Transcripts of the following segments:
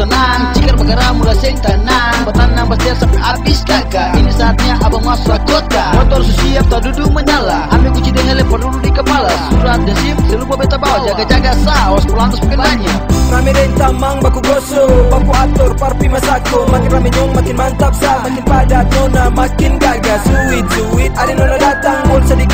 senang. Cikar bergerak mulai sing tenang. Bertanam bersedia sampai habis gagal Ini saatnya abang masuk kota. Motor siap tak duduk menyala. Ambil kunci dengan lepon dulu di kepala. Surat dan sim selupa beta bawa Jaga-jaga saus pulang terus penanya Rame dan tamang baku gosok. Baku atur parpi masako Makin rame nyong makin mantap sah. Makin padat nona makin gagah. Suit suit ada nona datang. Mulsa di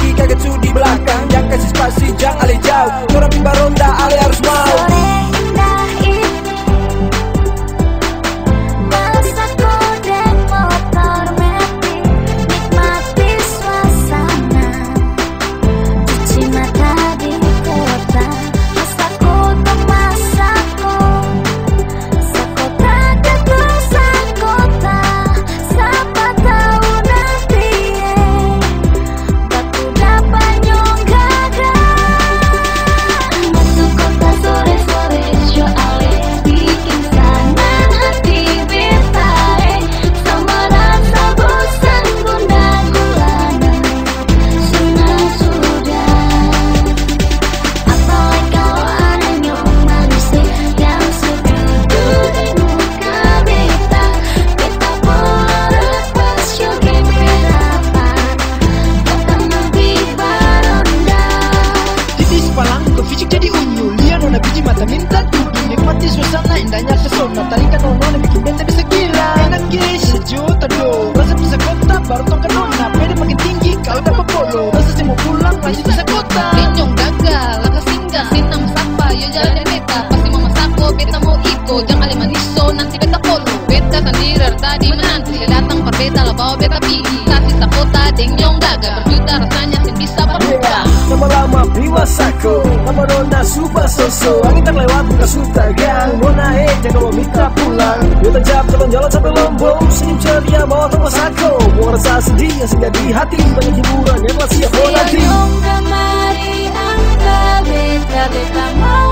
mau iko jangan ale maniso nanti beta polo beta sendiri tadi menanti saya datang per beta lah bawa beta pilih kasih kota denyong gagal berjuta. Rasanya sih bisa berubah Lama-lama prima sako. Nama nona super soso. Angin terlewat buka suta gang. Nona eh jangan mau minta pulang. Yo tajam jalan-jalan sampai lombok. Senyum ceria bawa toko sako. Buang rasa sedih yang singgah di hati. Banyak hiburan yang siap mau nanti kemari angka beta beta mau